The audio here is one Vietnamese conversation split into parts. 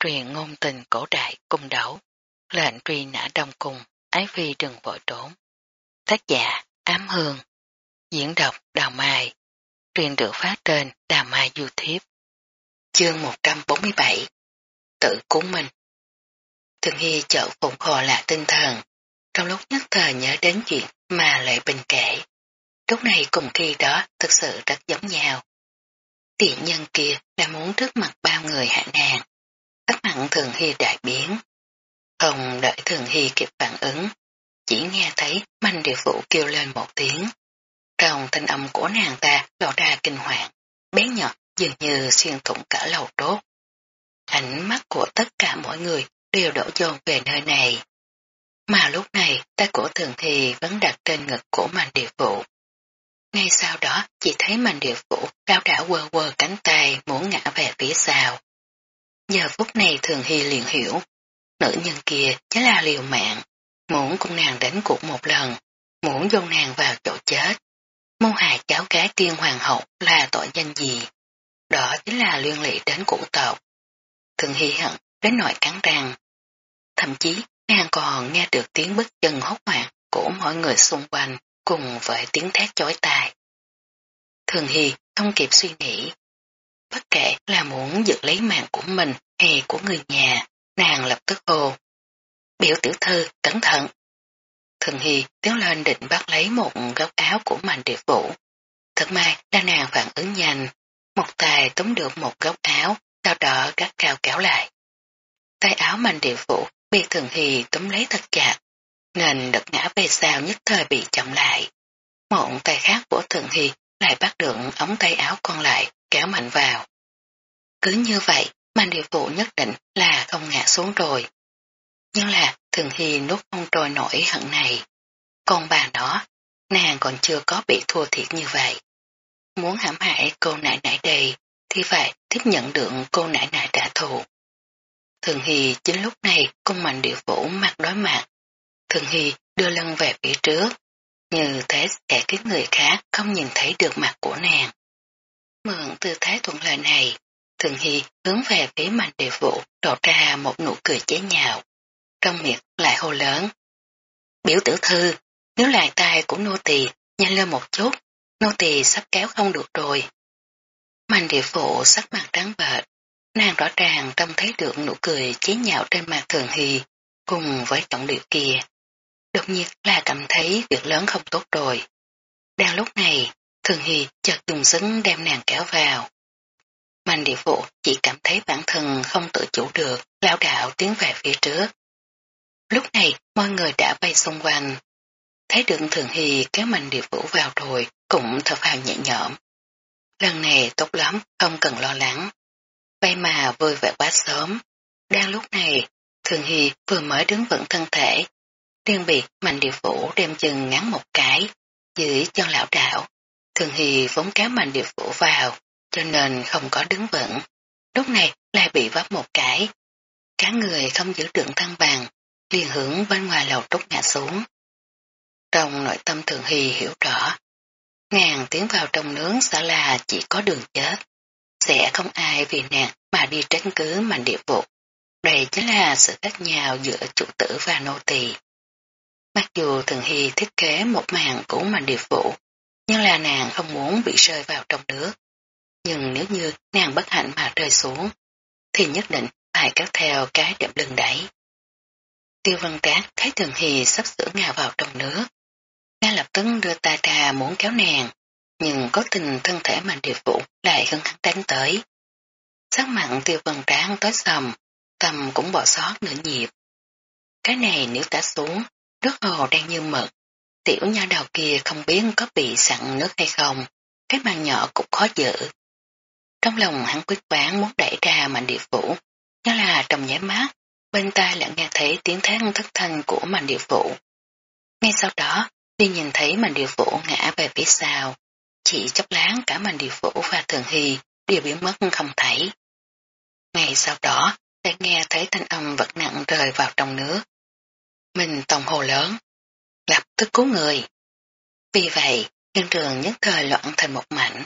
truyền ngôn tình cổ đại cung đấu, lệnh truy nã đông cung, ái phi đừng vội trốn. Tác giả Ám Hương, diễn đọc Đào Mai, truyền được phát trên Đào Mai YouTube. Chương 147 Tự cúng mình Thường Hy chợ phụng hồ là tinh thần, trong lúc nhất thời nhớ đến chuyện mà Lệ Bình kể. Lúc này cùng khi đó thực sự rất giống nhau. Tiện nhân kia đã muốn trước mặt bao người hạ nàng. Tất mặn Thường Hy đại biến. Không đợi Thường Hy kịp phản ứng, chỉ nghe thấy manh địa phụ kêu lên một tiếng. Trong thanh âm của nàng ta lộ ra kinh hoàng, bé nhỏ dường như xuyên thủng cả lầu đốt. Ánh mắt của tất cả mọi người đều đổ dồn về nơi này. Mà lúc này tay của thường thì vẫn đặt trên ngực của mạnh địa phụ. Ngay sau đó chỉ thấy mạnh địa phụ đau đảo quơ quơ cánh tay muốn ngã về phía sau. Giờ phút này thường hy liền hiểu, nữ nhân kia chính là liều mạng, muốn cùng nàng đánh cuộc một lần, muốn vô nàng vào chỗ chết. Môn hài cháu gái tiên hoàng hậu là tội danh gì? Đó chính là liên lụy đến cụ tộc. Thường hy hận đến nỗi cắn răng. Thậm chí nàng còn nghe được tiếng bước chân hốt hoảng của mọi người xung quanh cùng với tiếng thét chói tai. Thường Hy không kịp suy nghĩ. Bất kể là muốn giữ lấy mạng của mình hay của người nhà, nàng lập tức hô. Biểu tiểu thư, cẩn thận. Thường Hy tiến lên định bắt lấy một góc áo của mạnh địa vũ. Thật may là nàng phản ứng nhanh, một tài túm được một góc áo, sau đó gắt cao kéo lại. Tay áo mạnh địa vũ bị Thường Hy túm lấy thật chặt, nên đập ngã về sau nhất thời bị chậm lại. Một tay khác của Thường Hy lại bắt được ống tay áo còn lại, kéo mạnh vào. Cứ như vậy, mạnh điều phụ nhất định là không ngã xuống rồi. Nhưng là Thường Hy nuốt không trôi nổi hận này. Còn bà đó, nàng còn chưa có bị thua thiệt như vậy. Muốn hãm hại cô nại nại đây, thì phải tiếp nhận được cô nại nại trả thù. Thường Hy chính lúc này cùng mạnh địa vũ mặt đối mặt. Thường Hy đưa lưng về phía trước, như thế sẽ khiến người khác không nhìn thấy được mặt của nàng. Mượn tư thế thuận lợi này, Thường Hy hướng về phía mạnh địa vụ đổ ra một nụ cười chế nhạo. Trong miệng lại hô lớn. Biểu tử thư, nếu lại tay của nô tỳ nhanh lên một chút, nô tỳ sắp kéo không được rồi. Mạnh địa phụ sắc mặt trắng bệch, nàng rõ ràng trông thấy được nụ cười chế nhạo trên mặt Thường Hy cùng với tổng điệu kia. Đột nhiên là cảm thấy việc lớn không tốt rồi. Đang lúc này, Thường Hy chợt dùng xứng đem nàng kéo vào. Mạnh địa vụ chỉ cảm thấy bản thân không tự chủ được, lao đạo tiến về phía trước. Lúc này, mọi người đã bay xung quanh. Thấy được Thường Hy kéo mạnh địa vũ vào rồi, cũng thở phào nhẹ nhõm. Lần này tốt lắm, không cần lo lắng. Bay mà vui vẻ quá sớm. Đang lúc này, Thường Hy vừa mới đứng vững thân thể, Riêng biệt mạnh địa phủ đem chân ngắn một cái, dưới chân lão đạo. Thường Hy vốn kéo mạnh địa vũ vào, cho nên không có đứng vững. Lúc này lại bị vấp một cái. Cả người không giữ được thăng bằng, liền hướng bên ngoài lầu trúc ngã xuống. Trong nội tâm Thường Hy hiểu rõ, ngàn tiến vào trong nướng sẽ là chỉ có đường chết. Sẽ không ai vì nàng mà đi tránh cứ mạnh địa vụ. Đây chính là sự khác nhau giữa chủ tử và nô tỳ. Mặc dù Thường Hy thiết kế một màn của mạnh điệp vụ, nhưng là nàng không muốn bị rơi vào trong nước. Nhưng nếu như nàng bất hạnh mà rơi xuống, thì nhất định phải kéo theo cái đệm lưng đẩy. Tiêu văn trác thấy Thường hì sắp sửa ngào vào trong nước. Ngay lập tức đưa tay ra muốn kéo nàng, nhưng có tình thân thể màn điều vụ lại hưng hắn đánh tới. Sắc mặn tiêu văn tráng tối sầm, tâm cũng bỏ sót nửa nhịp. Cái này nếu ta xuống, Nước hồ đang như mực, tiểu nha đầu kia không biết có bị sặn nước hay không, cái màn nhỏ cũng khó giữ. Trong lòng hắn quyết bán muốn đẩy ra mạnh địa phủ, nhớ là trong nháy mắt, bên tai lại nghe thấy tiếng thét thất thanh của mạnh địa phủ. Ngay sau đó, đi nhìn thấy mạnh địa phủ ngã về phía sau, chỉ chốc láng cả mạnh địa phủ và thường hy đều biến mất không thấy. Ngay sau đó, lại nghe thấy thanh âm vật nặng rơi vào trong nước, mình tổng hồ lớn, lập tức cứu người. Vì vậy, hiện trường nhất thời loạn thành một mảnh,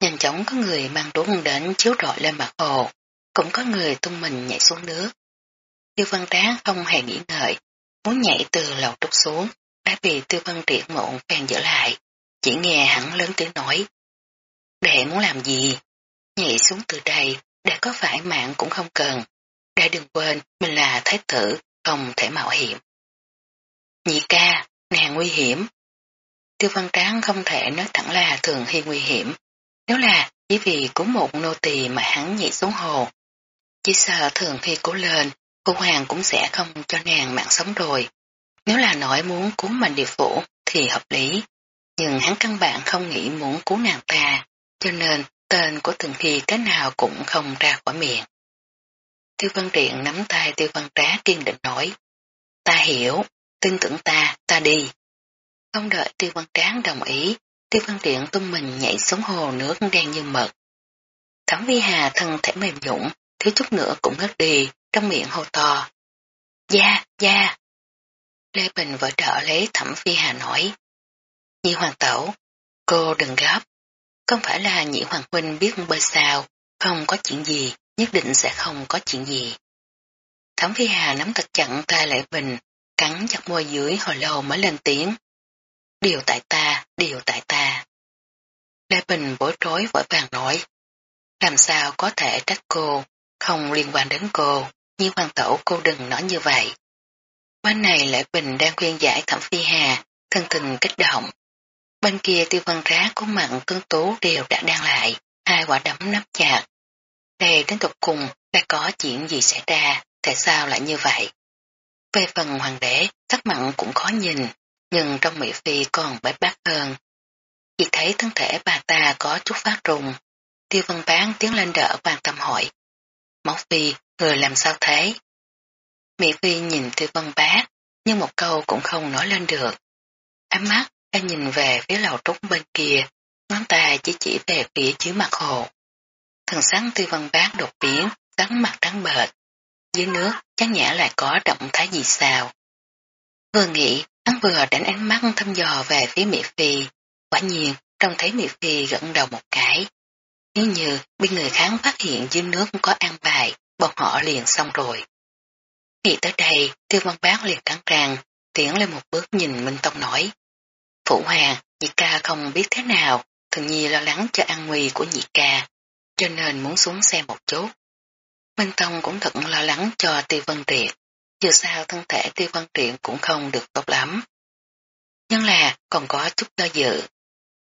nhanh chóng có người mang đuống đến chiếu rọi lên mặt hồ, cũng có người tung mình nhảy xuống nước. Tiêu văn tráng không hề nghĩ ngợi, muốn nhảy từ lầu trúc xuống, đã bị tiêu văn triệt mộn phèn dở lại, chỉ nghe hắn lớn tiếng nói. Đệ muốn làm gì? Nhảy xuống từ đây, đệ có phải mạng cũng không cần. Đệ đừng quên, mình là thái tử, không thể mạo hiểm. Nhị ca, nàng nguy hiểm. Tiêu văn tráng không thể nói thẳng là thường hy nguy hiểm. Nếu là chỉ vì cứu một nô tỳ mà hắn nhảy xuống hồ. Chỉ sợ thường hy cố lên, cô hoàng cũng sẽ không cho nàng mạng sống rồi. Nếu là nói muốn cứu mình địa phủ thì hợp lý. Nhưng hắn căn bản không nghĩ muốn cứu nàng ta, cho nên tên của thường hy cái nào cũng không ra khỏi miệng. Tiêu văn triện nắm tay tiêu văn trá kiên định nói. Ta hiểu, tin tưởng ta, ta đi. Không đợi tiêu văn tráng đồng ý, tiêu văn điện tung mình nhảy xuống hồ nước đen như mật. Thẩm vi hà thân thể mềm dũng, thiếu chút nữa cũng ngất đi, trong miệng hô to. Gia, gia. Lê Bình vỡ đỡ lấy thẩm phi hà nói. Nhị hoàng tẩu, cô đừng gấp. Không phải là nhị hoàng huynh biết bơi sao, không có chuyện gì, nhất định sẽ không có chuyện gì. Thẩm phi hà nắm thật chặn tay Lê Bình, cắn chặt môi dưới hồi lâu mới lên tiếng. Điều tại ta, điều tại ta. Lê Bình bối rối vội vàng nói. Làm sao có thể trách cô, không liên quan đến cô, nhưng hoàng tẩu cô đừng nói như vậy. Bên này Lệ Bình đang khuyên giải thẩm phi hà, thân tình kích động. Bên kia tiêu văn rá của mặn cương tú đều đã đang lại, hai quả đấm nắp chặt. Đây đến tục cùng đã có chuyện gì xảy ra, tại sao lại như vậy? Về phần hoàng đế, sắc mặn cũng khó nhìn, nhưng trong Mỹ Phi còn bế bát hơn. Chỉ thấy thân thể bà ta có chút phát rùng. Tiêu văn bán tiến lên đỡ quan tâm hỏi. Mẫu Phi, người làm sao thế? Mỹ Phi nhìn Tiêu văn bác, nhưng một câu cũng không nói lên được. Ánh mắt đang nhìn về phía lầu trúc bên kia, ngón tay chỉ chỉ về phía dưới mặt hồ. Thần sáng Tiêu văn bác đột biến, rắn mặt trắng bệch. Dưới nước chắc nhã lại có động thái gì sao. Vừa nghĩ, hắn vừa đánh ánh mắt thăm dò về phía Mỹ Phi. Quả nhiên, trông thấy Mỹ Phi gật đầu một cái. Nếu như bên người kháng phát hiện dưới nước có an bài, bọn họ liền xong rồi. Nghĩ tới đây, tiêu văn bác liền cắn răng, tiến lên một bước nhìn Minh Tông nói. Phụ hoàng, nhị ca không biết thế nào, thường nhi lo lắng cho an nguy của nhị ca, cho nên muốn xuống xe một chút. Minh Tông cũng thật lo lắng cho tiêu văn triệt, dù sao thân thể tiêu văn triệt cũng không được tốt lắm. Nhưng là còn có chút do dự.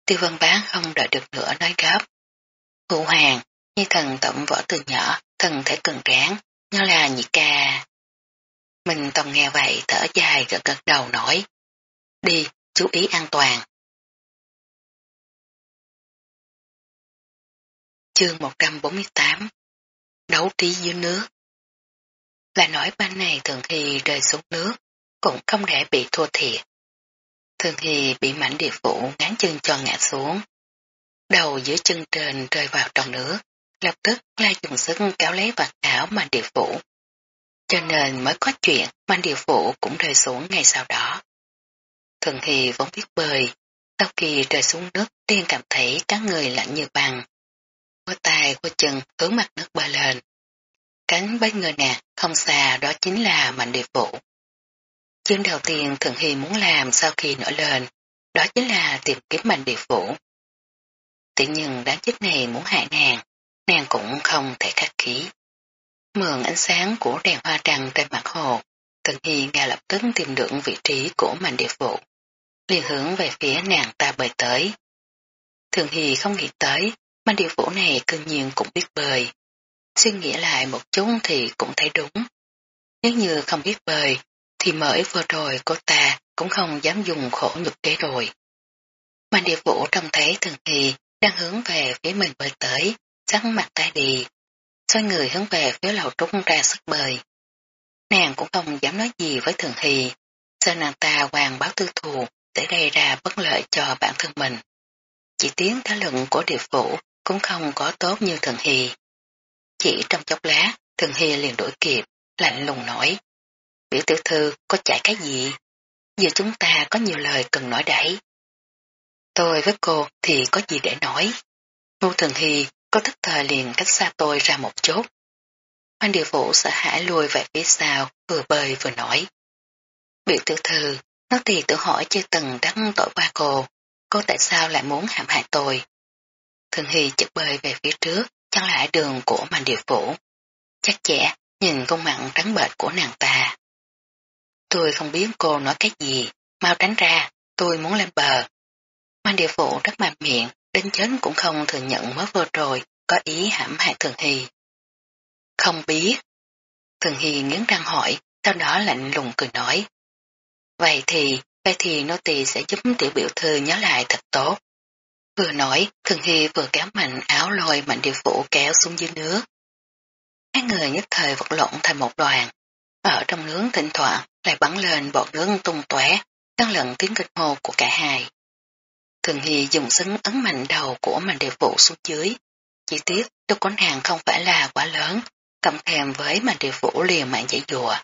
Tiêu văn bán không đợi được nữa nói gấp. Phụ hoàng, như thần tổng võ từ nhỏ, thần thể cần tráng, như là nhị ca. Mình tông nghe vậy thở dài gật gật đầu nói. Đi, chú ý an toàn. Chương 148 Đấu trí dưới nước Là nói ban này thường khi rơi xuống nước, cũng không để bị thua thiệt. Thường thì bị mảnh địa phủ ngán chân cho ngã xuống. Đầu dưới chân trên rơi vào trong nước, lập tức la dùng sức kéo lấy vạt áo mảnh địa phủ. Cho nên mới có chuyện mảnh địa phủ cũng rơi xuống ngay sau đó. Thường thì vốn biết bơi, sau khi rơi xuống nước tiên cảm thấy các người lạnh như băng. Có tay có chân hướng mặt nước bơi lên. Cánh bên người nè không xa đó chính là mạnh điệp vụ. Chương đầu tiên Thường Hy muốn làm sau khi nổi lên, đó chính là tìm kiếm mạnh điệp vụ. Tự nhiên đáng chết này muốn hại nàng, nàng cũng không thể khắc khí. Mượn ánh sáng của đèn hoa trăng trên mặt hồ, Thường Hy ngay lập tức tìm được vị trí của mạnh điệp vụ, liền hướng về phía nàng ta bơi tới. Thường Hy không nghĩ tới, mạnh điệp vụ này cương nhiên cũng biết bơi. Suy nghĩ lại một chút thì cũng thấy đúng. Nếu như không biết bơi, thì mới vừa rồi cô ta cũng không dám dùng khổ nhục kế rồi. Mạnh địa vũ trông thấy thường thì đang hướng về phía mình bơi tới, sắn mặt tay đi, xoay người hướng về phía lầu trúc ra sức bơi. Nàng cũng không dám nói gì với thường thì, sợ nàng ta hoàng báo tư thù để gây ra bất lợi cho bản thân mình. Chỉ tiếng thảo luận của địa phủ cũng không có tốt như thường hy. Chỉ trong chốc lá, thường Hi liền đổi kịp, lạnh lùng nói. Biểu tiểu thư có chạy cái gì? Giờ chúng ta có nhiều lời cần nói đẩy. Tôi với cô thì có gì để nói. Ngô Thường Hy có thức thời liền cách xa tôi ra một chút, Anh điều vũ sợ hãi lùi về phía sau, vừa bơi vừa nói. Biểu tiểu thư, nó thì tự hỏi chưa từng đắng tội qua cô, cô tại sao lại muốn hãm hại tôi. Thường Hy chợt bơi về phía trước, chẳng lẽ đường của mạnh điệp vũ. Chắc chẽ, nhìn công mặn trắng bệch của nàng ta. Tôi không biết cô nói cái gì, mau tránh ra, tôi muốn lên bờ. Mạnh điệp vũ rất mạnh miệng, đến chết cũng không thừa nhận mới vừa rồi, có ý hãm hại Thường Hy. Không biết. Thường Hy nghiến răng hỏi, sau đó lạnh lùng cười nói. Vậy thì, vậy thì nô tỳ sẽ giúp tiểu biểu thư nhớ lại thật tốt. Vừa nói, Thường Hy vừa kéo mạnh áo lôi mạnh điều phủ kéo xuống dưới nước. Hai người nhất thời vật lộn thành một đoàn. Ở trong nướng thỉnh thoảng lại bắn lên bọt nước tung tóe, ngăn lận tiếng kịch hồ của cả hai. Thường Hy dùng xứng ấn mạnh đầu của mạnh điều vụ xuống dưới. Chỉ tiếc, đôi con hàng không phải là quá lớn, cầm thèm với mạnh điều vũ liền mạng dãy dùa.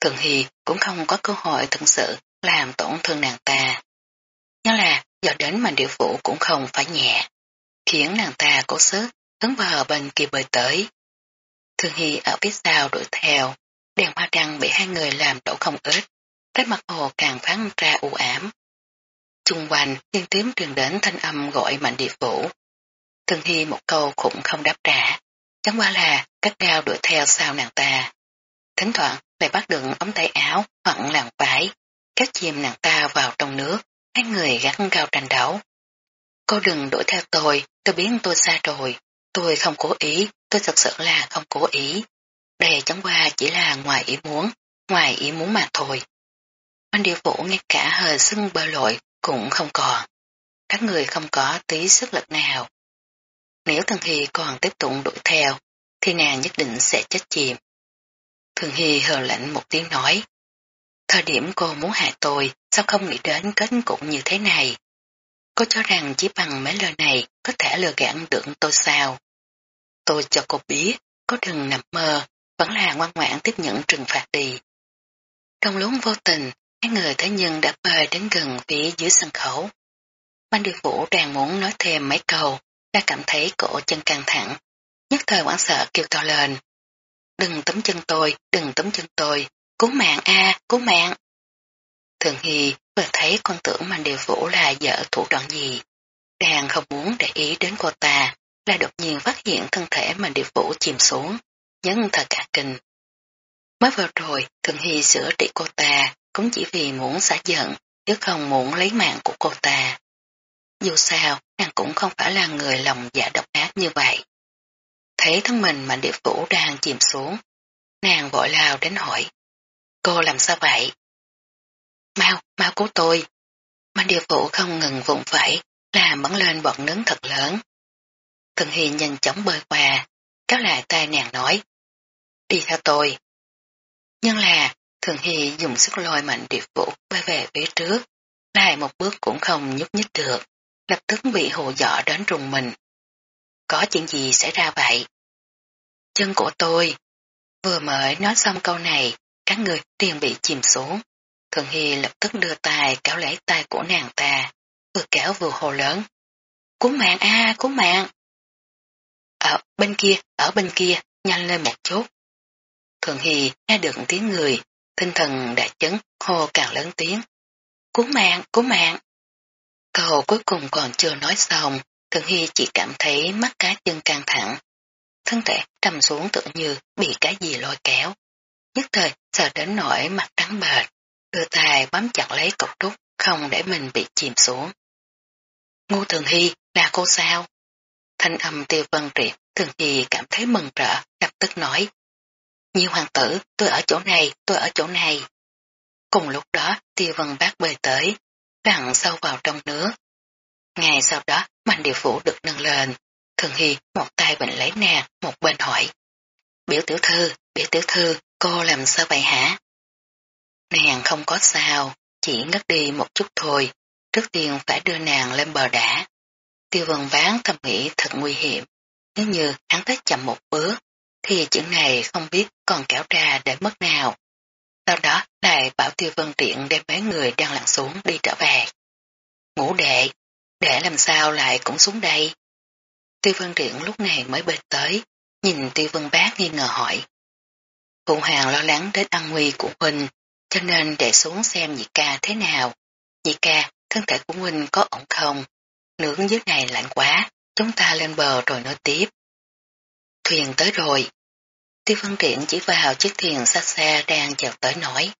Thường Hy cũng không có cơ hội thực sự làm tổn thương nàng ta. Nhớ là giờ đến mà điều vũ cũng không phải nhẹ, khiến nàng ta cố sức hướng bờ bên kia bơi tới. Thường Hy ở phía sau đuổi theo, đèn hoa đăng bị hai người làm đổ không ít, cái mặt hồ càng phán ra u ám. Trung quanh liên tiếp truyền đến thanh âm gọi mạnh địa vũ. Thường Hy một câu cũng không đáp trả, chẳng qua là cắt gao đuổi theo sau nàng ta. Thỉnh thoảng lại bắt được ống tay áo hoặc làng vải, kéo chìm nàng ta vào trong nước, hai người gắn cao tranh đấu. Cô đừng đuổi theo tôi, tôi biến tôi xa rồi, tôi không cố ý, tôi thật sự là không cố ý. Đây chẳng qua chỉ là ngoài ý muốn, ngoài ý muốn mà thôi. Anh điều vũ ngay cả hơi sưng bơ lội cũng không còn. Các người không có tí sức lực nào. Nếu thường Hy còn tiếp tục đuổi theo, thì nàng nhất định sẽ chết chìm. Thường Hy hờ lạnh một tiếng nói. Thời điểm cô muốn hại tôi, sao không nghĩ đến kết cục như thế này? Cô cho rằng chỉ bằng mấy lời này có thể lừa gạt được tôi sao? Tôi cho cô biết, có đừng nằm mơ, vẫn là ngoan ngoãn tiếp nhận trừng phạt đi. Trong lúc vô tình, hai người thế nhân đã bơi đến gần phía dưới sân khấu. Ban điều vũ đang muốn nói thêm mấy câu, đã cảm thấy cổ chân căng thẳng, nhất thời hoảng sợ kêu to lên. Đừng tấm chân tôi, đừng tấm chân tôi, cứu mạng a, cứu mạng. Thường Hy vừa thấy con tưởng Mạnh Điều Vũ là vợ thủ đoạn gì. Đang không muốn để ý đến cô ta, là đột nhiên phát hiện thân thể Mạnh Điều Vũ chìm xuống, nhấn thật cả kinh. Mới vừa rồi, Thường Hy sửa trị cô ta cũng chỉ vì muốn xả giận, chứ không muốn lấy mạng của cô ta. Dù sao, nàng cũng không phải là người lòng dạ độc ác như vậy. Thấy thân mình Mạnh Điệp Vũ đang chìm xuống, nàng vội lao đến hỏi. Cô làm sao vậy? Mau, mau cứu tôi. Mạnh Điệp Vũ không ngừng vụng vẫy, là bắn lên bọt nướng thật lớn. Thường Hi nhanh chóng bơi qua, kéo lại tay nàng nói. Đi theo tôi. Nhưng là, Thường Hy dùng sức lôi mạnh điệp vũ bay về phía trước, lại một bước cũng không nhúc nhích được, lập tức bị hồ dọ đến rùng mình. Có chuyện gì xảy ra vậy? Chân của tôi. Vừa mới nói xong câu này, các người tiền bị chìm xuống. Thường Hy lập tức đưa tay kéo lấy tay của nàng ta, vừa kéo vừa hồ lớn. Cứu mạng a à, cứu mạng. Ở bên kia, ở bên kia, nhanh lên một chút. Thường Hy nghe được tiếng người, tinh thần đã chấn, hô càng lớn tiếng. Cứu mạng, cứu mạng. Câu cuối cùng còn chưa nói xong, Thường Hy chỉ cảm thấy mắt cá chân căng thẳng. Thân thể trầm xuống tự như bị cái gì lôi kéo. Nhất thời sợ đến nỗi mặt trắng bệch đưa tay bám chặt lấy cục trúc, không để mình bị chìm xuống. Ngô Thường Hy, là cô sao? Thanh âm tiêu vân triệt, Thường Hy cảm thấy mừng rỡ, lập tức nói. Nhiều hoàng tử, tôi ở chỗ này, tôi ở chỗ này. Cùng lúc đó, tiêu vân bác bơi tới, lặn sâu vào trong nước. Ngày sau đó, mạnh điều phủ được nâng lên. Thường Hy một tay bệnh lấy nàng, một bên hỏi. Biểu tiểu thư, biểu tiểu thư, cô làm sao vậy hả? Nàng không có sao, chỉ ngất đi một chút thôi. Trước tiên phải đưa nàng lên bờ đã. Tiêu vân ván thầm nghĩ thật nguy hiểm. Nếu như hắn tới chậm một bước, thì chuyện này không biết còn kéo ra để mất nào. Sau đó lại bảo tiêu vân triện đem mấy người đang lặn xuống đi trở về. Ngũ đệ, để làm sao lại cũng xuống đây. Tiêu vân triện lúc này mới bệt tới, nhìn tiêu vân bác nghi ngờ hỏi. Phụ hoàng lo lắng đến an nguy của Huynh, cho nên để xuống xem nhị ca thế nào. Nhị ca, thân thể của Huynh có ổn không? Nướng dưới này lạnh quá, chúng ta lên bờ rồi nói tiếp. Thuyền tới rồi. Tiêu Văn Triển chỉ vào chiếc thuyền xa xa đang chợt tới nổi.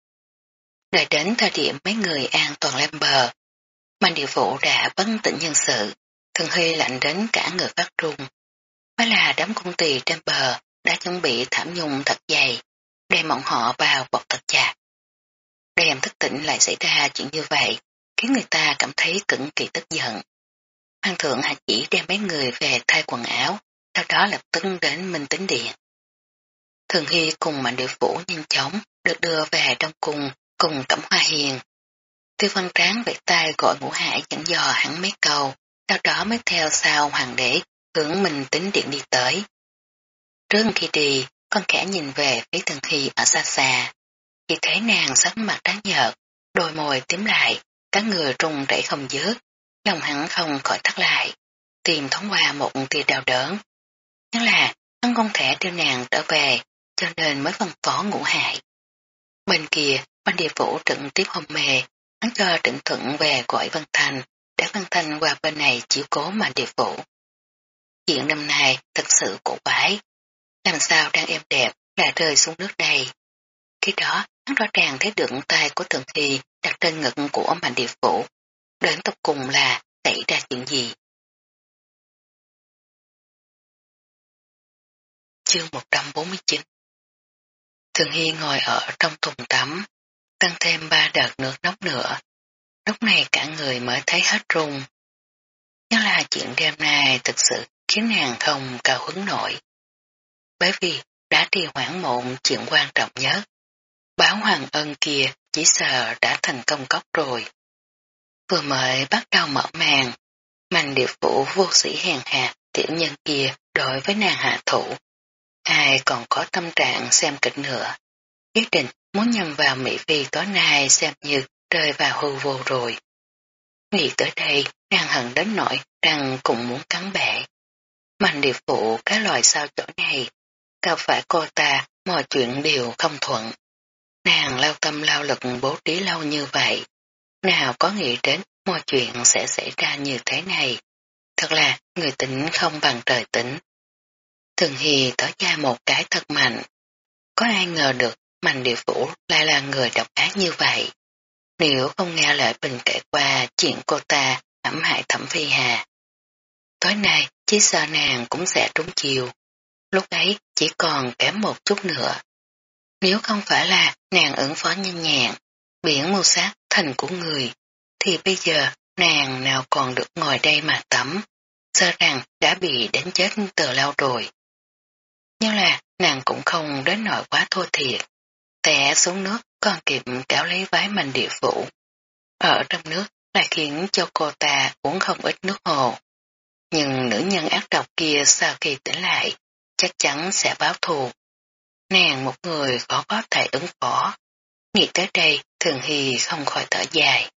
Đợi đến thời điểm mấy người an toàn lên bờ, Mạnh địa vụ đã bất tỉnh nhân sự, thường huy lạnh đến cả người phát run. Mới là đám công tỳ trên bờ đã chuẩn bị thảm nhung thật dày, đem bọn họ vào bọc thật chặt. Đêm thức tỉnh lại xảy ra chuyện như vậy, khiến người ta cảm thấy cực kỳ tức giận. Hoàng thượng hạ chỉ đem mấy người về thay quần áo, sau đó lập tức đến Minh Tính Điện. Thường Hy cùng Mạnh Địa Phủ nhanh chóng được đưa về trong cung cùng Cẩm Hoa Hiền. Tiêu văn tráng vẫy tay gọi ngũ hải dẫn dò hắn mấy câu, sau đó mới theo sau hoàng đế hướng Minh Tính Điện đi tới. Trước khi đi, con khẽ nhìn về phía Thường Hy ở xa xa. Chỉ thấy nàng sắc mặt đáng nhợt, đôi môi tím lại, các người trung rẩy không dứt, lòng hắn không khỏi thắt lại, tìm thoáng qua một tia đau đớn. Nhưng là, hắn không thể đưa nàng trở về, cho nên mới phân phó ngũ hại. Bên kia, ban địa phủ trận tiếp hôn mề, hắn cho trịnh thuận về gọi Văn Thành, để Văn Thành qua bên này chiếu cố mà địa phủ. Chuyện năm nay thật sự cổ quái, làm sao đang êm đẹp lại rơi xuống nước đầy. Khi đó, hắn rõ ràng thấy được tay của Thường Thi đặt trên ngực của mạnh địa phủ. Đến tục cùng là xảy ra chuyện gì? Chương 149 Thường Hy ngồi ở trong thùng tắm, tăng thêm ba đợt nước nóng nữa. Lúc này cả người mới thấy hết rung. Nhớ là chuyện đêm nay thực sự khiến nàng không cao hứng nổi. Bởi vì đã trì hoãn mộn chuyện quan trọng nhất. Báo hoàng ân kia chỉ sợ đã thành công cốc rồi. Vừa mới bắt đầu mở màn, mạnh điệp vũ vô sĩ hèn hạ tiểu nhân kia đối với nàng hạ thủ. Ai còn có tâm trạng xem kịch nữa. Quyết định muốn nhầm vào Mỹ Phi tối nay xem như rơi vào hư vô rồi. Nghĩ tới đây, nàng hận đến nỗi rằng cũng muốn cắn bẻ. Mạnh điệp phụ cái loài sao chỗ này, cao phải cô ta mọi chuyện đều không thuận. Nàng lao tâm lao lực bố trí lâu như vậy, nào có nghĩ đến mọi chuyện sẽ xảy ra như thế này. Thật là người tính không bằng trời tính. Thường Hy tỏ ra một cái thật mạnh. Có ai ngờ được Mạnh địa phủ lại là người độc ác như vậy. Nếu không nghe lời bình kể qua chuyện cô ta hãm hại thẩm phi hà. Tối nay chỉ sợ nàng cũng sẽ trúng chiều. Lúc ấy chỉ còn kém một chút nữa. Nếu không phải là nàng ứng phó nhanh nhẹn, biển mưu sát thành của người, thì bây giờ nàng nào còn được ngồi đây mà tắm, sợ rằng đã bị đánh chết từ lâu rồi. Nhưng là nàng cũng không đến nỗi quá thua thiệt. tẻ xuống nước còn kịp kéo lấy vái mình địa phủ. Ở trong nước lại khiến cho cô ta uống không ít nước hồ. Nhưng nữ nhân ác độc kia sau khi tỉnh lại, chắc chắn sẽ báo thù. Nàng một người khó có thể ứng phó. Nghĩ tới đây, thường hì không khỏi thở dài.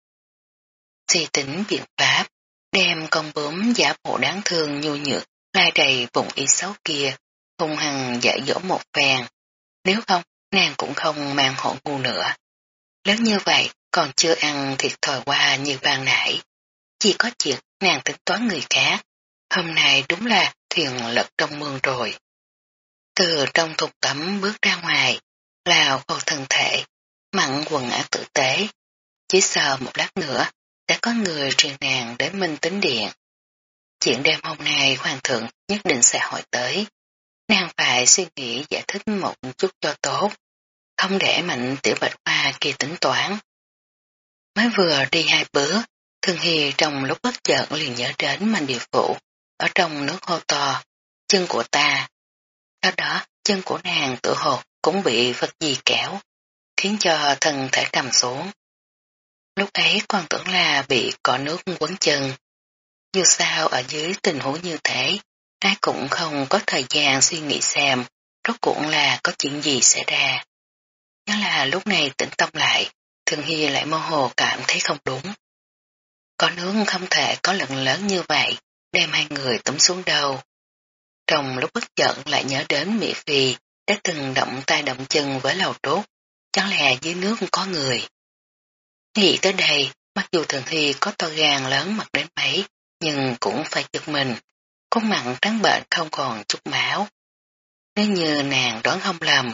Suy tính biện pháp, đem con bướm giả bộ đáng thương nhu nhược, lai đầy vùng y xấu kia, hung hăng dạy dỗ một phen. Nếu không, nàng cũng không mang hộ ngu nữa. Lớn như vậy, còn chưa ăn thiệt thòi qua như ban nãy. Chỉ có chuyện nàng tính toán người khác. Hôm nay đúng là thuyền lật trong mương rồi. Từ trong thục tắm bước ra ngoài, lào khâu thân thể, mặn quần áo tử tế. Chỉ sợ một lát nữa, đã có người truyền nàng đến minh tính điện. Chuyện đêm hôm nay hoàng thượng nhất định sẽ hỏi tới. Nàng phải suy nghĩ giải thích một chút cho tốt, không để mạnh tiểu bạch hoa kia tính toán. Mới vừa đi hai bữa, Thương Hy trong lúc bất chợt liền nhớ đến mạnh địa phụ, ở trong nước hô to, chân của ta. Sau đó, chân của nàng tự hồ cũng bị vật gì kéo, khiến cho thân thể trầm xuống. Lúc ấy còn tưởng là bị cỏ nước quấn chân. Dù sao ở dưới tình huống như thế, ai cũng không có thời gian suy nghĩ xem rốt cuộc là có chuyện gì xảy ra. Nhớ là lúc này tỉnh tâm lại, Thường Hy lại mơ hồ cảm thấy không đúng. Có nước không thể có lượng lớn như vậy, đem hai người tấm xuống đầu trong lúc bất giận lại nhớ đến Mỹ Phi đã từng động tay động chân với lầu trốt, chẳng lẽ dưới nước có người. Nghĩ tới đây, mặc dù Thường Hy có to gan lớn mặt đến mấy, nhưng cũng phải giật mình, có mặn trắng bệnh không còn chút máu. Nếu như nàng đoán không lầm,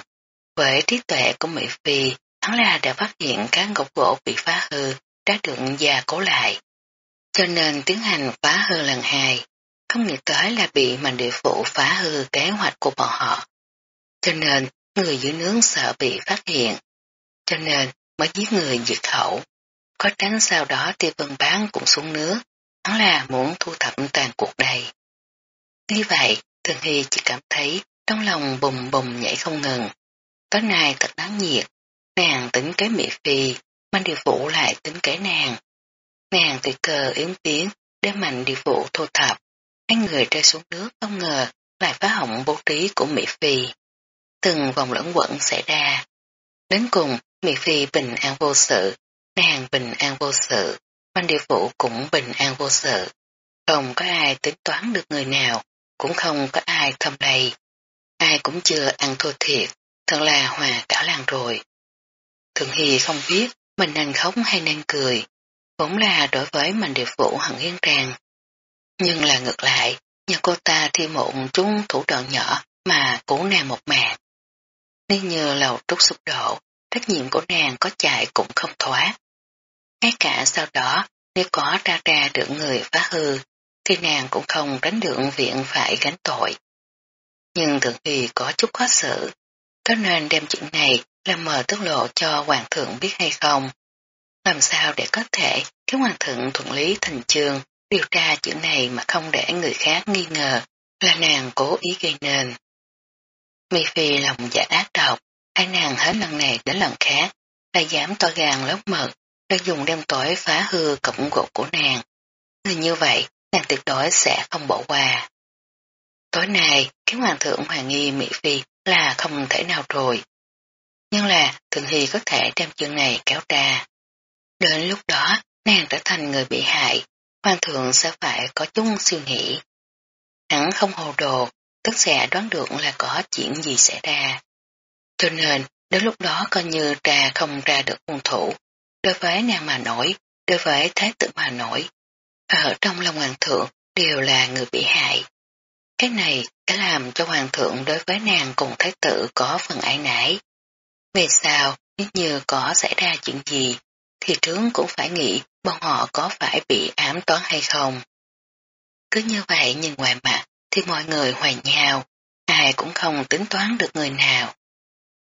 với trí tuệ của Mỹ Phi, hắn là đã phát hiện các gốc gỗ bị phá hư, đã được già cố lại. Cho nên tiến hành phá hư lần hai, không nghĩ tới là bị mạnh địa phủ phá hư kế hoạch của bọn họ. Cho nên, người dưới nướng sợ bị phát hiện. Cho nên, mới giết người diệt khẩu. Có tránh sau đó tiêu vân bán cũng xuống nước, hắn là muốn thu thập toàn cuộc đời. Như vậy, Thường Hy chỉ cảm thấy trong lòng bùng bùng nhảy không ngừng. Tối nay thật đáng nhiệt, nàng tính kế mỹ phi, mạnh địa phủ lại tính kế nàng. Nàng tùy cờ yếm tiếng để mạnh địa phủ thu thập, hai người rơi xuống nước không ngờ lại phá hỏng bố trí của Mỹ Phi. Từng vòng lẫn quẩn xảy ra. Đến cùng, Mỹ Phi bình an vô sự, nàng bình an vô sự, Văn địa phụ cũng bình an vô sự. Không có ai tính toán được người nào, cũng không có ai thâm đầy. Ai cũng chưa ăn thua thiệt, thật là hòa cả làng rồi. Thường Hy không biết mình nên khóc hay nên cười, vốn là đối với mình địa phụ hận yên tràng. Nhưng là ngược lại, nhờ cô ta thi một chúng thủ đoạn nhỏ mà cứu nàng một mạng. Nếu như lầu trúc sụp đổ, trách nhiệm của nàng có chạy cũng không thoát. Ngay cả sau đó, nếu có ra ra được người phá hư, thì nàng cũng không tránh được viện phải gánh tội. Nhưng thường thì có chút khó xử, có nên đem chuyện này làm mờ tức lộ cho hoàng thượng biết hay không? Làm sao để có thể khiến hoàng thượng thuận lý thành chương điều tra chuyện này mà không để người khác nghi ngờ là nàng cố ý gây nên. Mi Phi lòng dạ ác độc, hai nàng hết lần này đến lần khác, đã dám to gan lóc mật, đã dùng đem tối phá hư cổng gỗ của nàng. Người như vậy, nàng tuyệt đối sẽ không bỏ qua. Tối nay, kiếm hoàng thượng hoàng nghi Mỹ Phi là không thể nào rồi. Nhưng là Thường Hy có thể đem chuyện này kéo ra. Đến lúc đó, nàng trở thành người bị hại, hoàng thượng sẽ phải có chung suy nghĩ. Hắn không hồ đồ, tất sẽ đoán được là có chuyện gì xảy ra. Cho nên, đến lúc đó coi như trà không ra được hung thủ, đối với nàng mà nổi, đối với thái tử mà nổi. Ở trong lòng hoàng thượng đều là người bị hại. Cái này đã làm cho hoàng thượng đối với nàng cùng thái tử có phần ái nãi. Về sao, nếu như có xảy ra chuyện gì, thì trướng cũng phải nghĩ bọn họ có phải bị ám toán hay không. Cứ như vậy nhìn ngoài mặt thì mọi người hoài nhau, ai cũng không tính toán được người nào.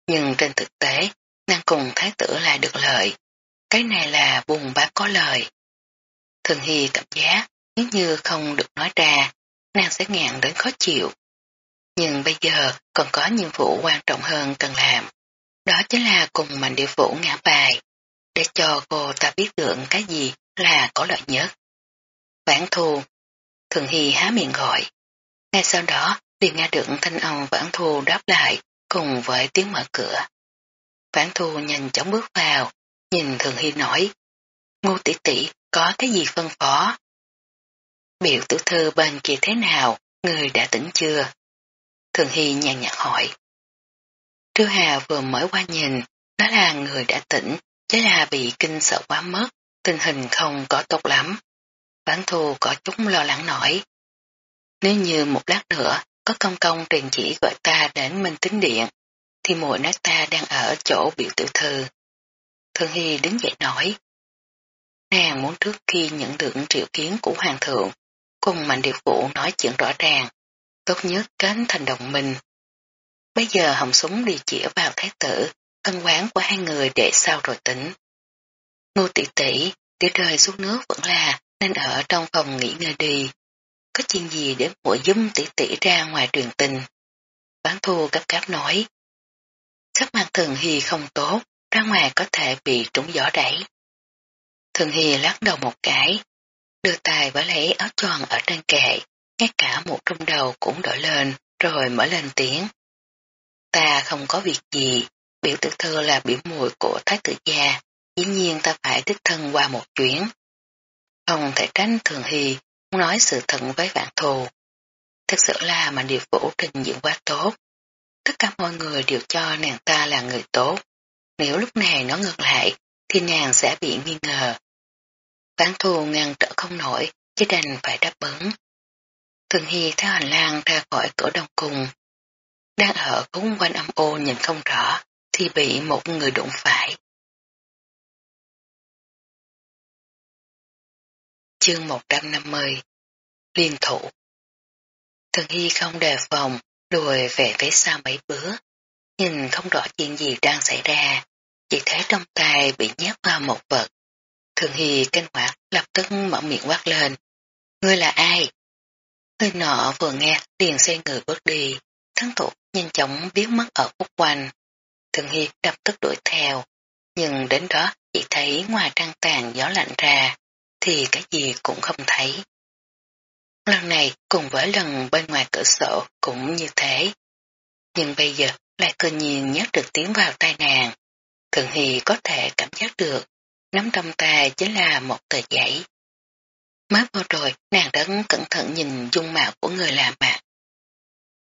Nhưng trên thực tế, nàng cùng thái tử là được lợi. Cái này là buồn bác có lời. Thường Hy cảm giác nếu như không được nói ra, nàng sẽ ngạn đến khó chịu. Nhưng bây giờ còn có nhiệm vụ quan trọng hơn cần làm. Đó chính là cùng mạnh địa phủ ngã bài, để cho cô ta biết được cái gì là có lợi nhất. Vãn thù, Thường Hy há miệng gọi. Ngay sau đó, liền nghe được thanh âm Vãn thù đáp lại cùng với tiếng mở cửa. Vãn thù nhanh chóng bước vào, nhìn Thường Hy nói, Ngô tỷ tỷ có cái gì phân phó? Biểu tử thư bên kia thế nào, người đã tỉnh chưa? Thường Hy nhàn nhạt hỏi. Trư Hà vừa mới qua nhìn, đó là người đã tỉnh, chỉ là bị kinh sợ quá mất, tình hình không có tốt lắm. Bản thù có chút lo lắng nổi. Nếu như một lát nữa có công công truyền chỉ gọi ta đến Minh Tính Điện, thì muội nói ta đang ở chỗ biểu tiểu thư. Thường Hy đứng dậy nói. Nàng muốn trước khi nhận được triệu kiến của Hoàng thượng, cùng Mạnh Điệp Vũ nói chuyện rõ ràng, tốt nhất kết thành đồng minh. Bây giờ hồng súng đi chĩa vào thái tử, ân quán của hai người để sau rồi tính. Ngô tỷ tỷ, để trời xuống nước vẫn là nên ở trong phòng nghỉ ngơi đi. Có chuyện gì để muội giúp tỷ tỷ ra ngoài truyền tình. Bán thu gấp gáp nói. Sắc mặt thường hì không tốt, ra ngoài có thể bị trúng gió đẩy. Thường hì lắc đầu một cái, đưa tay với lấy áo tròn ở trên kệ, ngay cả một trung đầu cũng đổi lên, rồi mở lên tiếng. Ta không có việc gì, biểu tiểu thơ là biểu muội của thái tử gia, dĩ nhiên ta phải đích thân qua một chuyến. Không thể tránh thường hy, nói sự thật với vạn thù. thật sự là mà điều vũ trình diễn quá tốt. Tất cả mọi người đều cho nàng ta là người tốt. Nếu lúc này nó ngược lại, thì nàng sẽ bị nghi ngờ. vạn thù ngăn trở không nổi, chỉ đành phải đáp ứng. Thường Hy theo hành lang ra khỏi cửa đông cùng. Đang ở cúng quanh âm ô nhìn không rõ, thì bị một người đụng phải. Chương 150 Liên thủ Thường Hy không đề phòng, đùi về phía sau mấy bước, nhìn không rõ chuyện gì đang xảy ra, chỉ thấy trong tay bị nhét vào một vật. Thường Hy kinh hoạt lập tức mở miệng quát lên. Ngươi là ai? Người nọ vừa nghe liền xoay người bước đi, thắng thủ nhanh chóng biến mất ở khúc quanh. Thường Hy lập tức đuổi theo, nhưng đến đó chỉ thấy ngoài trăng tàn gió lạnh ra, thì cái gì cũng không thấy. Lần này cùng với lần bên ngoài cửa sổ cũng như thế. Nhưng bây giờ lại cơ nhiên nhắc được tiếng vào tai nàng. Thường Hy có thể cảm giác được, nắm trong tay chính là một tờ giấy. Mới vừa rồi nàng đã cẩn thận nhìn dung mạo của người làm mặt.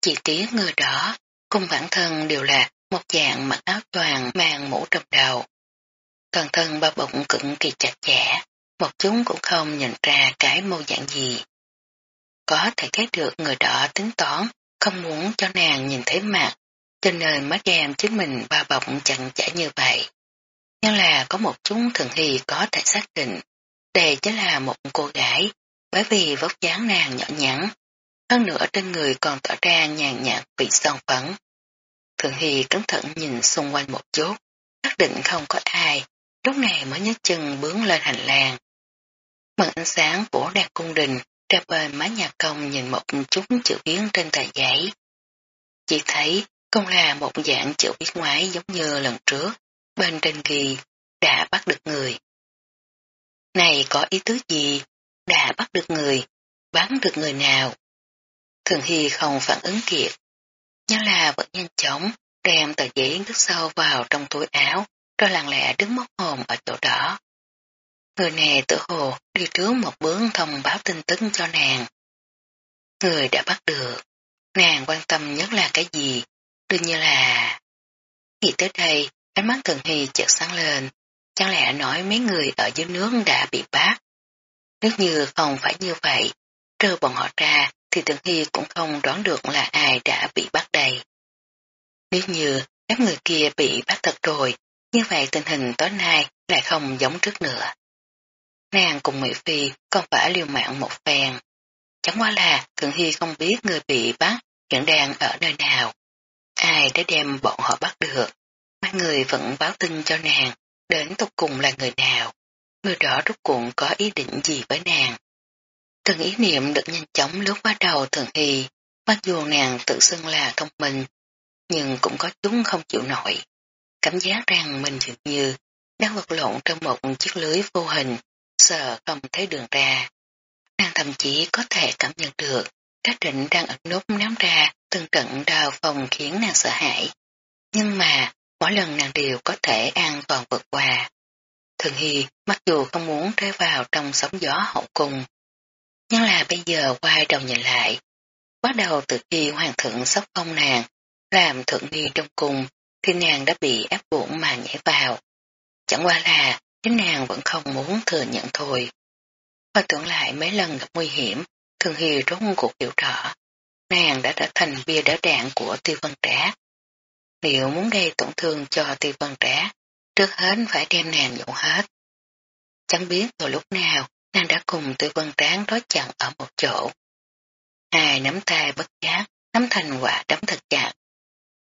Chỉ tía người đó cùng bản thân đều là một dạng mặc áo choàng mang mũ trùm đầu. Toàn thân bao bụng cực kỳ chặt chẽ, một chúng cũng không nhận ra cái mô dạng gì. Có thể thấy được người đó tính toán, không muốn cho nàng nhìn thấy mặt, cho nên mới đem chính mình bao bọc chặn chẽ như vậy. Nhưng là có một chúng thường thì có thể xác định, đây chính là một cô gái, bởi vì vóc dáng nàng nhỏ nhắn, hơn nữa trên người còn tỏ ra nhàn nhạt bị son phấn. Thường Hy cẩn thận nhìn xung quanh một chút, xác định không có ai, lúc này mới nhấc chân bướng lên hành lang. Mật ánh sáng của đèn cung đình ra bên mái nhà công nhìn một chút chữ viết trên tờ giấy. Chỉ thấy công là một dạng chữ viết ngoái giống như lần trước, bên trên ghi đã bắt được người. Này có ý tứ gì? Đã bắt được người, bắn được người nào? Thường Hy không phản ứng kịp, nhưng là vẫn nhanh chóng đem tờ giấy đứt sâu vào trong túi áo, rồi lặng lẽ đứng móc hồn ở chỗ đó. Người này tự hồ đi trước một bước thông báo tin tức cho nàng. Người đã bắt được. Nàng quan tâm nhất là cái gì? Đương nhiên là... Khi tới đây, ánh mắt Thường Hy chợt sáng lên. Chẳng lẽ nói mấy người ở dưới nước đã bị bắt? Nếu như không phải như vậy, trừ bọn họ ra thì Tưởng Hy cũng không đoán được là ai đã bị bắt đây. Nếu như các người kia bị bắt thật rồi, như vậy tình hình tối nay lại không giống trước nữa. Nàng cùng Mỹ Phi còn phải liều mạng một phen. Chẳng qua là Thường Hy không biết người bị bắt hiện đang ở nơi nào. Ai đã đem bọn họ bắt được. Mấy người vẫn báo tin cho nàng đến tục cùng là người nào. Người đó rút cuộn có ý định gì với nàng. Từng ý niệm được nhanh chóng lướt qua đầu Thường Hy, mặc dù nàng tự xưng là thông minh, nhưng cũng có chúng không chịu nổi. Cảm giác rằng mình dường như đang vật lộn trong một chiếc lưới vô hình sợ không thấy đường ra. Nàng thậm chí có thể cảm nhận được các định đang ẩn nút nắm ra từng trận đào phòng khiến nàng sợ hãi. Nhưng mà, mỗi lần nàng đều có thể an toàn vượt qua. Thường Hy mặc dù không muốn rơi vào trong sóng gió hậu cung, nhưng là bây giờ quay đầu nhìn lại, bắt đầu từ khi hoàng thượng sóc ông nàng, làm thượng nghi trong cung, thì nàng đã bị ép buộc mà nhảy vào. Chẳng qua là chính nàng vẫn không muốn thừa nhận thôi. Hồi tưởng lại mấy lần gặp nguy hiểm, thường hi rốt cuộc hiểu rõ. Nàng đã trở thành bia đỡ đạn của tiêu vân trá. Nếu muốn gây tổn thương cho tiêu vân trá, trước hết phải đem nàng dụ hết. Chẳng biết từ lúc nào nàng đã cùng tư vân tán đối chặn ở một chỗ. Hai nắm tay bất giác, nắm thành quả đấm thật chặt.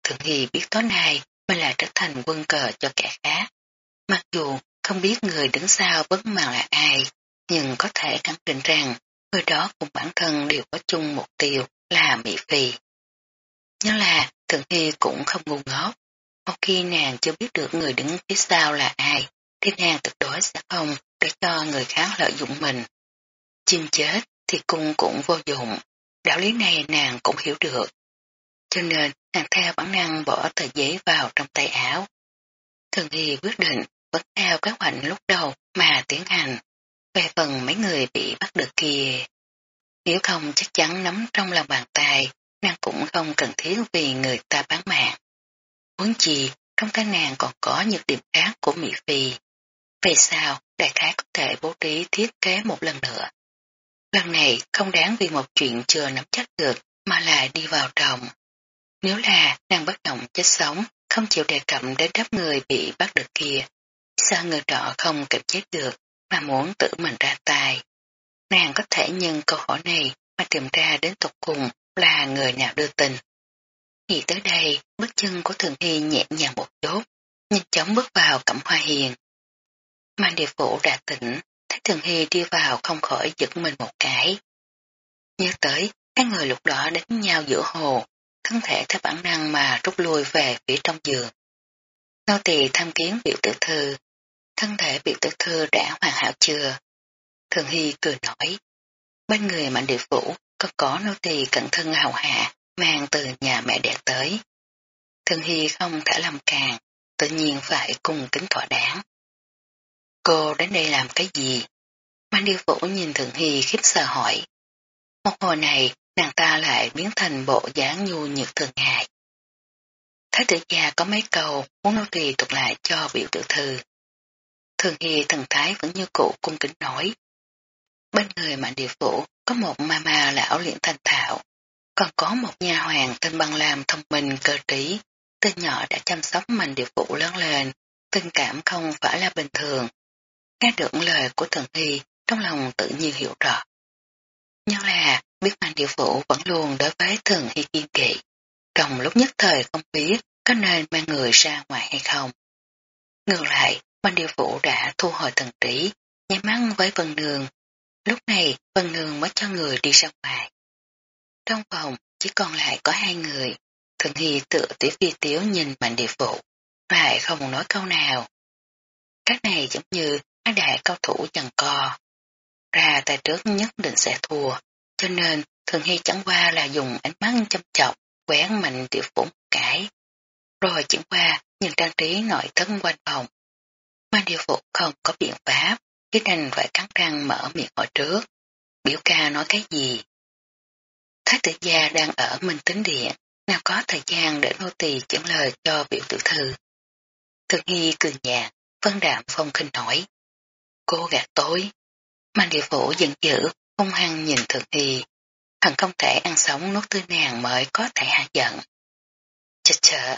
Thượng Hy biết tối nay mình là trở thành quân cờ cho kẻ khác. Mặc dù không biết người đứng sau vấn màng là ai, nhưng có thể khẳng định rằng người đó cùng bản thân đều có chung mục tiêu là Mỹ Phi. Nhớ là Thượng Hy cũng không ngu ngốc. Một khi nàng chưa biết được người đứng phía sau là ai, thì nàng tuyệt đối sẽ không để cho người khác lợi dụng mình. Chim chết thì cung cũng vô dụng, đạo lý này nàng cũng hiểu được. Cho nên nàng theo bản năng bỏ tờ giấy vào trong tay áo. Thường Hy quyết định vẫn theo kế hoạch lúc đầu mà tiến hành. Về phần mấy người bị bắt được kia. Nếu không chắc chắn nắm trong lòng bàn tay, nàng cũng không cần thiết vì người ta bán mạng. Huống chi, trong tay nàng còn có nhược điểm khác của Mỹ Phi. Về sao, đại khái có thể bố trí thiết kế một lần nữa. Lần này không đáng vì một chuyện chưa nắm chắc được mà lại đi vào trọng. Nếu là nàng bất động chết sống, không chịu đề cập đến đáp người bị bắt được kia, sao người đó không kịp chết được mà muốn tự mình ra tay. Nàng có thể nhân câu hỏi này mà tìm ra đến tục cùng là người nào đưa tình. Nghĩ tới đây, bước chân của Thường Hy nhẹ nhàng một chút, nhanh chóng bước vào cẩm hoa hiền. Mang địa phủ đã tỉnh, thấy Thường Hy đi vào không khỏi giật mình một cái. Nhớ tới, hai người lúc đó đánh nhau giữa hồ, thân thể theo bản năng mà rút lui về phía trong giường. Nô tỳ tham kiến biểu tử thư, thân thể biểu tử thư đã hoàn hảo chưa? Thường Hy cười nói, bên người mạnh địa phủ có có nô tỳ cẩn thân hầu hạ, mang từ nhà mẹ đẻ tới. Thường Hy không thể làm càng, tự nhiên phải cùng kính thỏa đáng. Cô đến đây làm cái gì? Mang điêu vũ nhìn Thường Hy khiếp sợ hỏi. Một hồi này, nàng ta lại biến thành bộ dáng nhu nhược thường ngày. Thái tử già có mấy câu muốn nô tỳ tục lại cho biểu tử thư. Thường Hy thần thái vẫn như cũ cung kính nói. Bên người mạnh địa phủ có một ma ma lão luyện thành thạo, còn có một nhà hoàng tên băng làm thông minh cơ trí, từ nhỏ đã chăm sóc mạnh địa phủ lớn lên, tình cảm không phải là bình thường. Nghe được lời của thần hy, trong lòng tự nhiên hiểu rõ. Nhưng là biết mạnh Điều Vũ vẫn luôn đối với thần hy kiên kỵ. Trong lúc nhất thời không biết có nên mang người ra ngoài hay không. Ngược lại, mạnh Điều Vũ đã thu hồi thần trí, nháy mắt với Vân Nương, Lúc này Vân Nương mới cho người đi ra ngoài. Trong phòng chỉ còn lại có hai người, Thường Hy tựa tiểu phi tiếu nhìn mạnh Điều Vũ, lại không nói câu nào. Cách này giống như hai đại cao thủ chẳng co. Ra tay trước nhất định sẽ thua, cho nên Thường Hy chẳng qua là dùng ánh mắt chăm chọc, quén mạnh tiểu phủ cãi. Rồi chuyển qua nhìn trang trí nội thất quanh phòng. Mà điều phục không có biện pháp, cái đành phải cắn răng mở miệng hỏi trước. Biểu ca nói cái gì? Thái tử gia đang ở Minh Tính Điện, nào có thời gian để nô tỳ chuyển lời cho biểu tử thư. Thường hy cười nhạt, vân đạm phong khinh nổi. Cô gạt tối. Mang địa phủ giận dữ, hung hăng nhìn thường y. Hẳn không thể ăn sống nuốt tươi nàng mới có thể hạ giận. Chật chợ,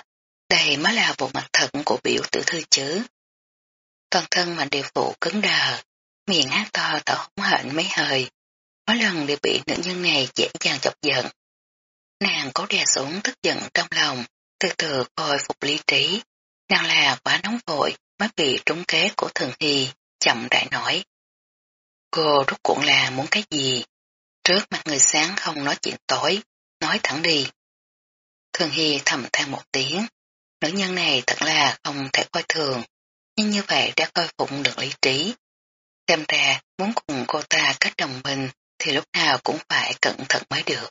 đây mới là bộ mặt thật của biểu tử thư chứ toàn thân mạnh địa phụ cứng đờ, miệng hát to thở hống hển mấy hơi, mỗi lần đều bị nữ nhân này dễ dàng chọc giận. Nàng cố đè xuống tức giận trong lòng, từ từ khôi phục lý trí, nàng là quá nóng vội mới bị trúng kế của thường hy, chậm rãi nói. Cô rút cuộn là muốn cái gì? Trước mặt người sáng không nói chuyện tối, nói thẳng đi. Thường Hy thầm than một tiếng, nữ nhân này thật là không thể coi thường, nhưng như vậy đã coi phụng được lý trí. Xem ra muốn cùng cô ta kết đồng minh thì lúc nào cũng phải cẩn thận mới được.